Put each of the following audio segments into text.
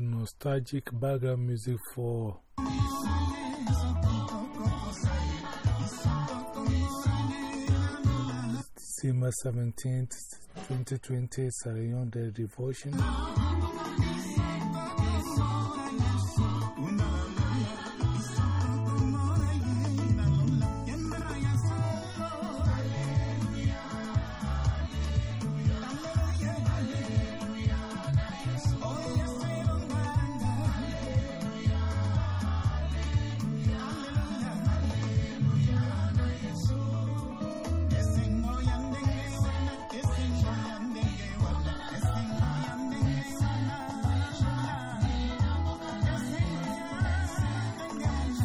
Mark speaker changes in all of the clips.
Speaker 1: nostalgic background music for December 17th, 2020, Sarah Young the Devotion.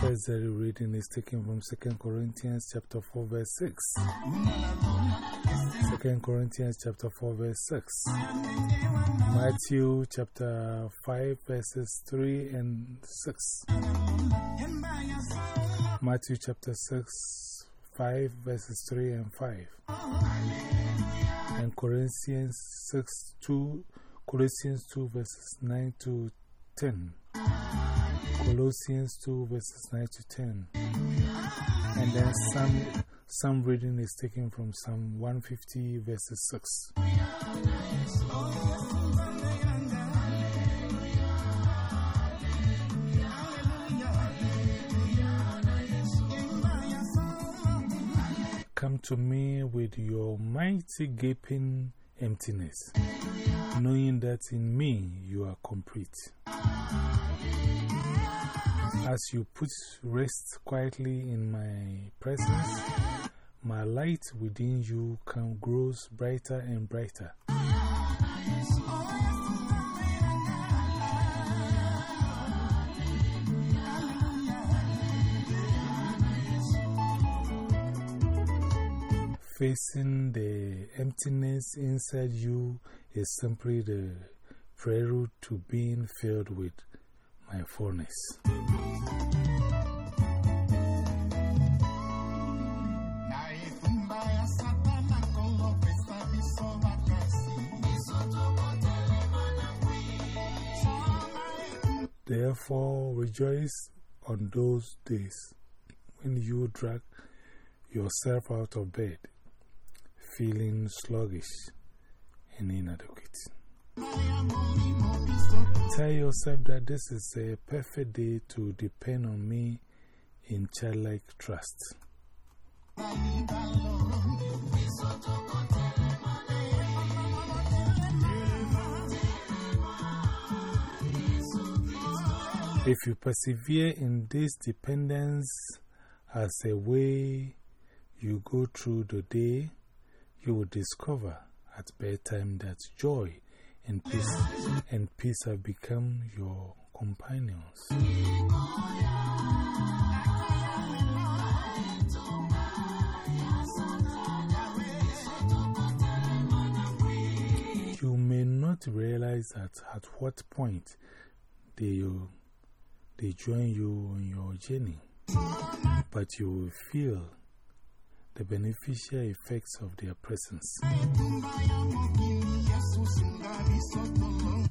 Speaker 1: Daily reading is taken from 2 Corinthians chapter 4 verse 6. 2 Corinthians chapter 4 verse 6. Matthew chapter 5 verses 3 and 6. Matthew chapter 6, 5 verses 3 and 5. And Corinthians 6, 2, Corinthians 2 verses 9 to 10. Colossians 2 verses 9 to 10. And then some, some reading is taken from Psalm 150 verses 6. Come to me with your mighty gaping emptiness, knowing that in me you are complete. As you put rest quietly in my presence, my light within you grows brighter and brighter. Facing the emptiness inside you is simply the prelude to being filled with my fullness. Therefore, rejoice on those days when you drag yourself out of bed, feeling sluggish and inadequate. Tell yourself that this is a perfect day to depend on me in childlike trust. If you persevere in this dependence as a way you go through the day, you will discover at bedtime that joy and peace, and peace have become your companions. You may not realize that at what point they, they join you on your journey, but you will feel the beneficial effects of their presence.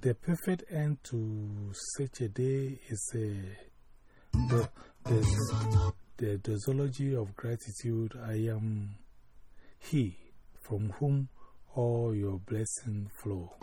Speaker 1: The perfect end to such a day is a, the, the, the doxology of gratitude. I am He from whom all your blessings flow.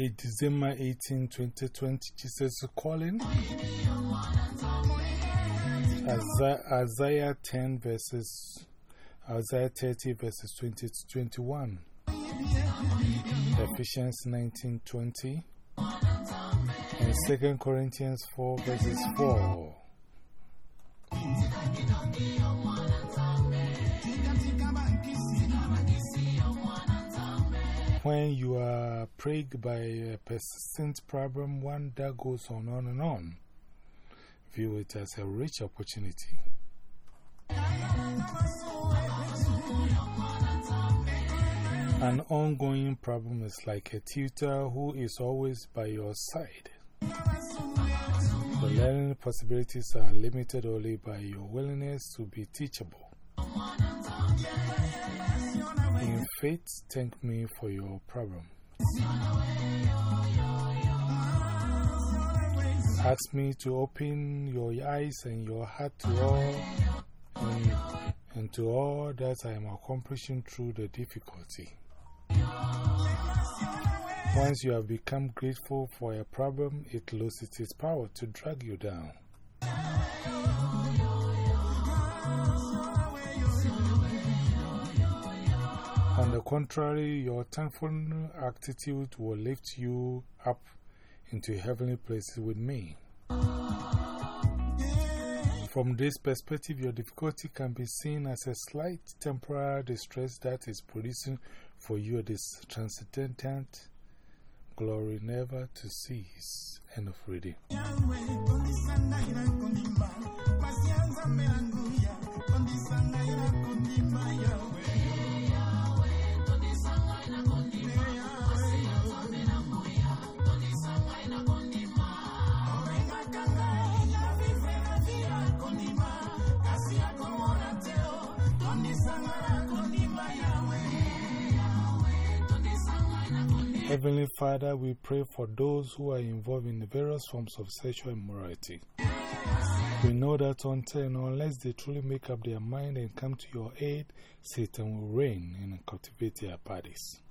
Speaker 2: 8 December 18, 2020, Jesus calling. Isaiah 10 verses, Isaiah 30 verses 20 to 21. Ephesians 19 20. And 2 Corinthians 4 verses 4. When you are plagued by a persistent problem, one that goes on, on and on, view it as a rich opportunity. An ongoing problem is like a tutor who is always by your side. The learning possibilities are limited only by your willingness to be teachable. In faith, thank me for your problem. Ask me to open your eyes and your heart to all and, to all that I am accomplishing through the difficulty. Once you have become grateful for a problem, it loses its power to drag you down. The contrary, your thankful attitude will lift you up into heavenly places with me. From this perspective, your difficulty can be seen as a slight temporary distress that is producing for you this transcendent glory never to cease. End of reading. Heavenly Father, we pray for those who are involved in various forms of sexual immorality. We know that until and unless they truly make up their mind and come to your aid, Satan will reign and cultivate their bodies.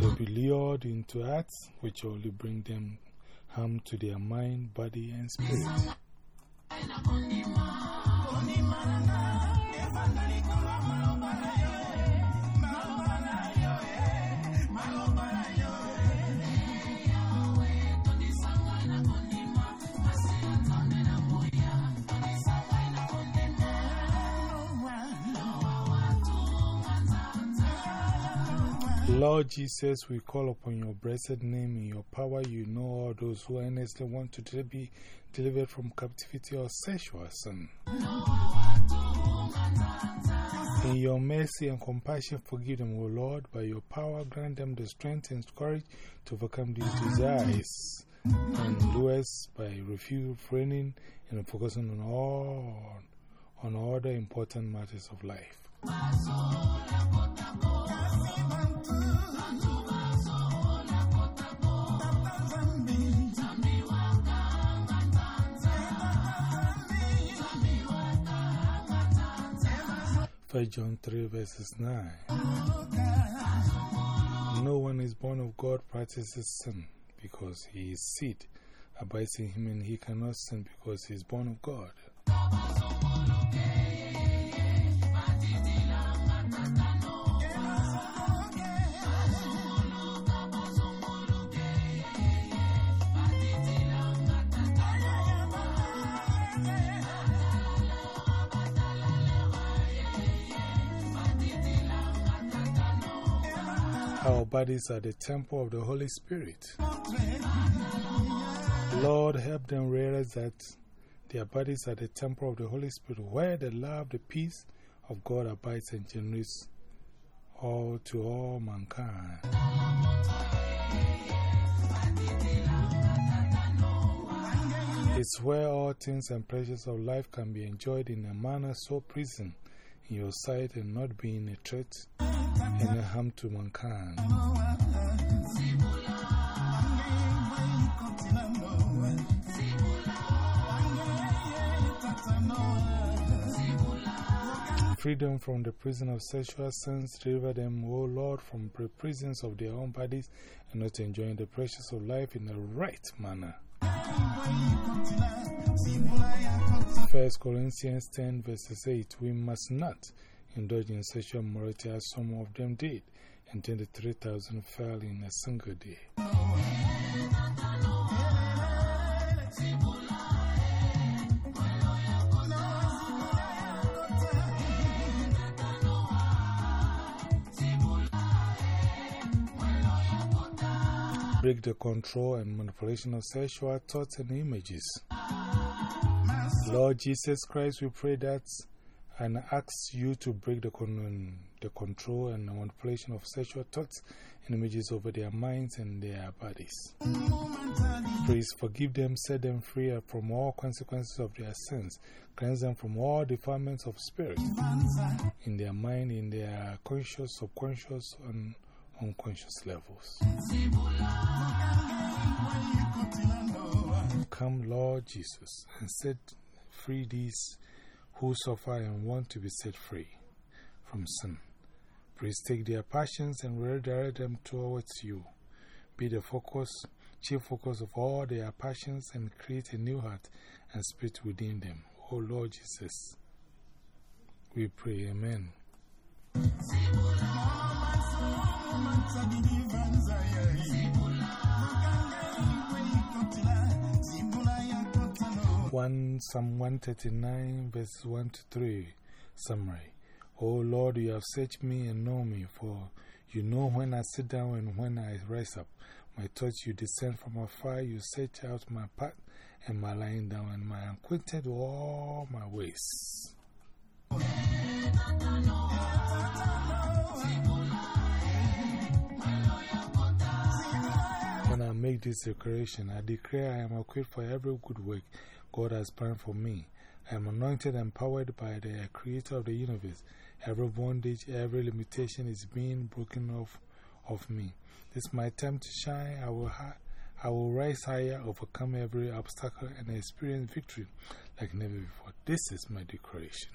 Speaker 2: They'll be lured into acts which only bring them harm to their mind, body, and spirit. Lord Jesus, we call upon your blessed name. In your power, you know all those who earnestly want to be delivered from captivity or sexual sin. In your mercy and compassion, forgive them, O Lord. By your power, grant them the strength and courage to overcome these desires and lures by refraining and focusing on all, on all the important matters of life. First John 3 verses 9. No one is born of God practices sin because he is seed abides in him and he cannot sin because he is born of God. Our bodies are the temple of the Holy Spirit. Lord, help them realize that their bodies are the temple of the Holy Spirit, where the love, the peace of God abides and generates all to all mankind. It's where all things and pleasures of life can be enjoyed in a manner so pleasing in your sight and not being a threat and a harm to mankind. Freedom from the prison of sexual sins. Deliver them, O Lord, from the prisons of their own bodies and not enjoying the precious of life in the right manner. 1 Corinthians 10 verses 8 We must not indulge in sexual morality as some of them did, and 23,000 fell in a single day. break the control and manipulation of sexual thoughts and images. Lord Jesus Christ, we pray that and ask you to break the, con the control and the manipulation of sexual thoughts and images over their minds and their bodies. Please forgive them, set them free from all consequences of their sins, cleanse them from all defilements of spirit in their mind, in their conscious, subconscious, and unconscious levels. Come, Lord Jesus, and set free these who suffer and want to be set free from sin. Please take their passions and redirect them towards you. Be the focus, chief focus of all their passions and create a new heart and spirit within them. O Lord Jesus, we pray. Amen. One Psalm 139, verses 1 to 3 summary. O Lord, you have searched me and know me, for you know when I sit down and when I rise up. My thoughts you discern from afar, you search out my path and my lying down, and my acquainted all my ways. When I make this declaration, I declare I am equipped for every good work God has planned for me. I am anointed and empowered by the creator of the universe. Every bondage, every limitation is being broken off of me. This is my time to shine. I will, I will rise higher, overcome every obstacle, and experience victory like never before. This is my declaration.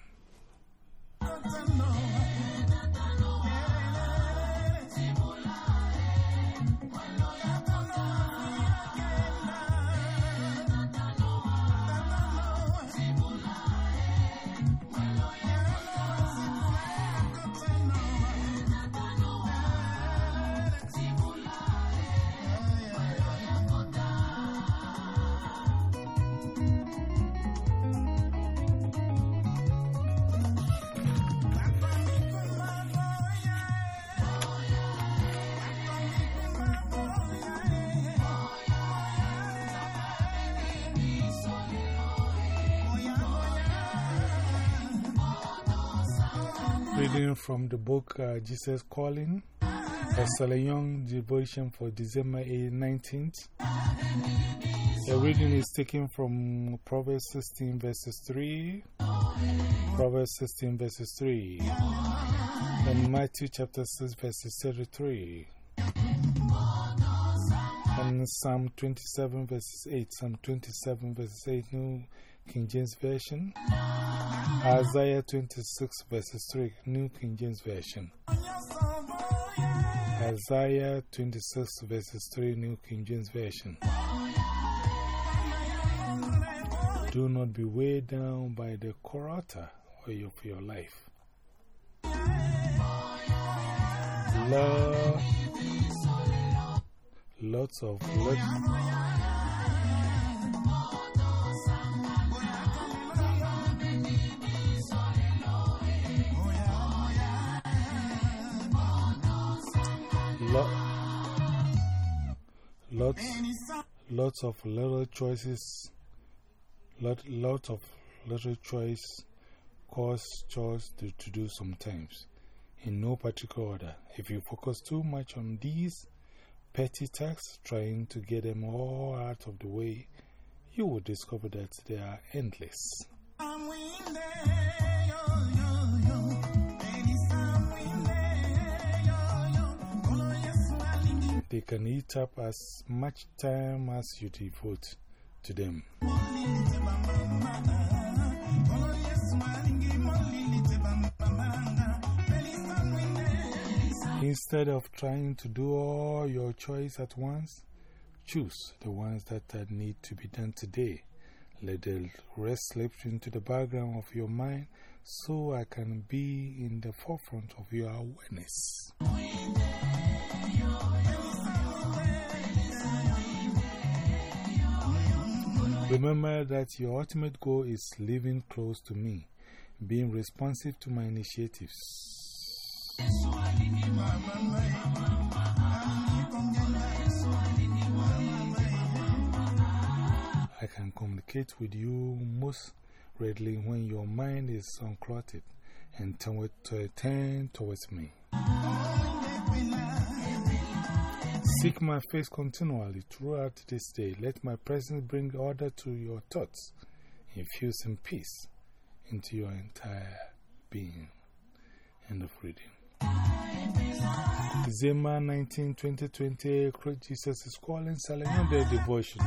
Speaker 2: Reading from the book uh, Jesus Calling, a Young devotion for December 8, 19th. The reading is taken from Proverbs 16, verses 3, Proverbs 16, verses 3, and Matthew chapter 6, verses 33, and Psalm 27, verses 8, Psalm 27, verses 8, New King James Version. Isaiah 26 verses 3, New King James Version. Isaiah 26 verses 3, New King James Version. Do not be weighed down by the corrupter of your life. Love, lots of lots. Lots, lots of little choices, lot, lots of little choice cause chores to, to do sometimes, in no particular order. If you focus too much on these petty tasks, trying to get them all out of the way, you will discover that they are endless. They can eat up as much time as you devote to them.
Speaker 1: Instead of trying to do all your choice at once, choose the ones that need to be done today. Let the rest slip into the background of your mind so I can be in the forefront of your awareness. Remember that your ultimate goal is living close to me, being responsive to my initiatives. I can communicate with you most readily when your mind is uncluttered and uh, turned towards me. Seek my face continually throughout this day. Let my presence bring order to your thoughts, infusing peace into your entire being. End of reading. Zema 19, 2020, Christ Jesus is calling, selling their devotion.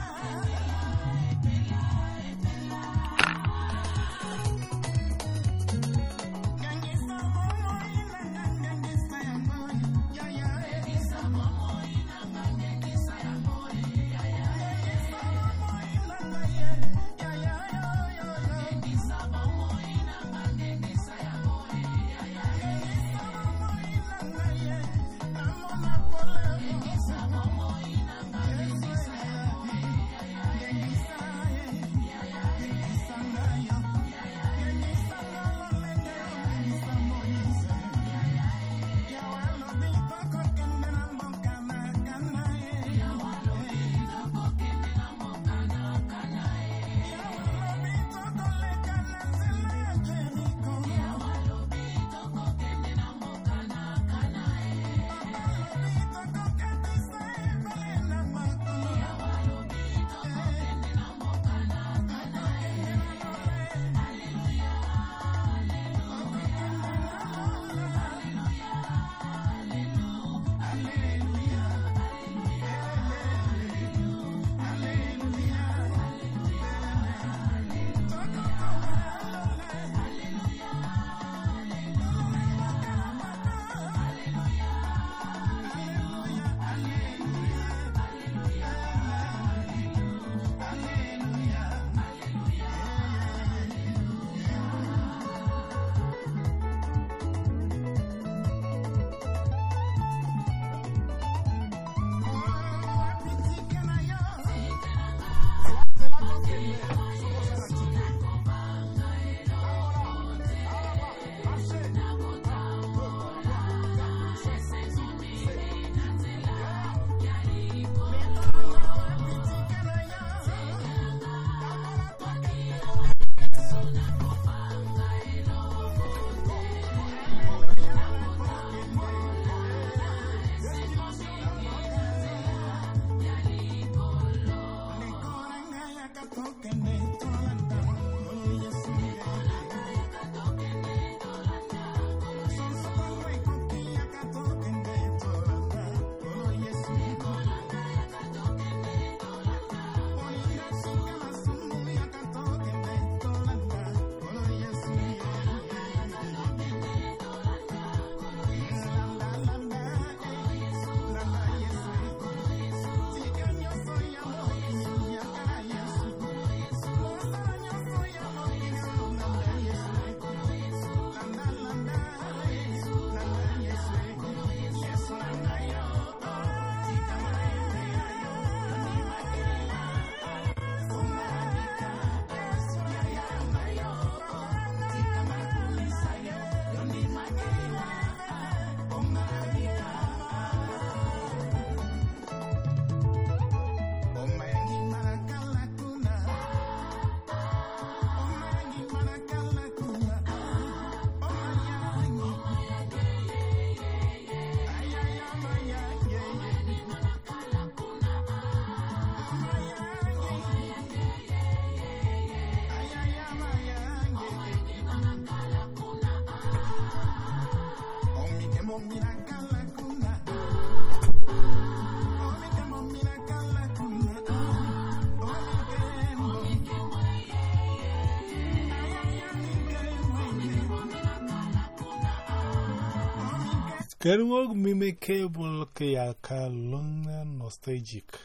Speaker 2: Kerwog mimicable Kayaka Luna nostalgic.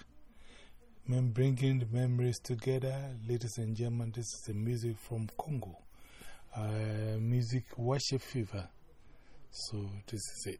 Speaker 2: Men bringing the memories together. Ladies and gentlemen, this is the music from Congo. Uh, music worship fever. So, this is it.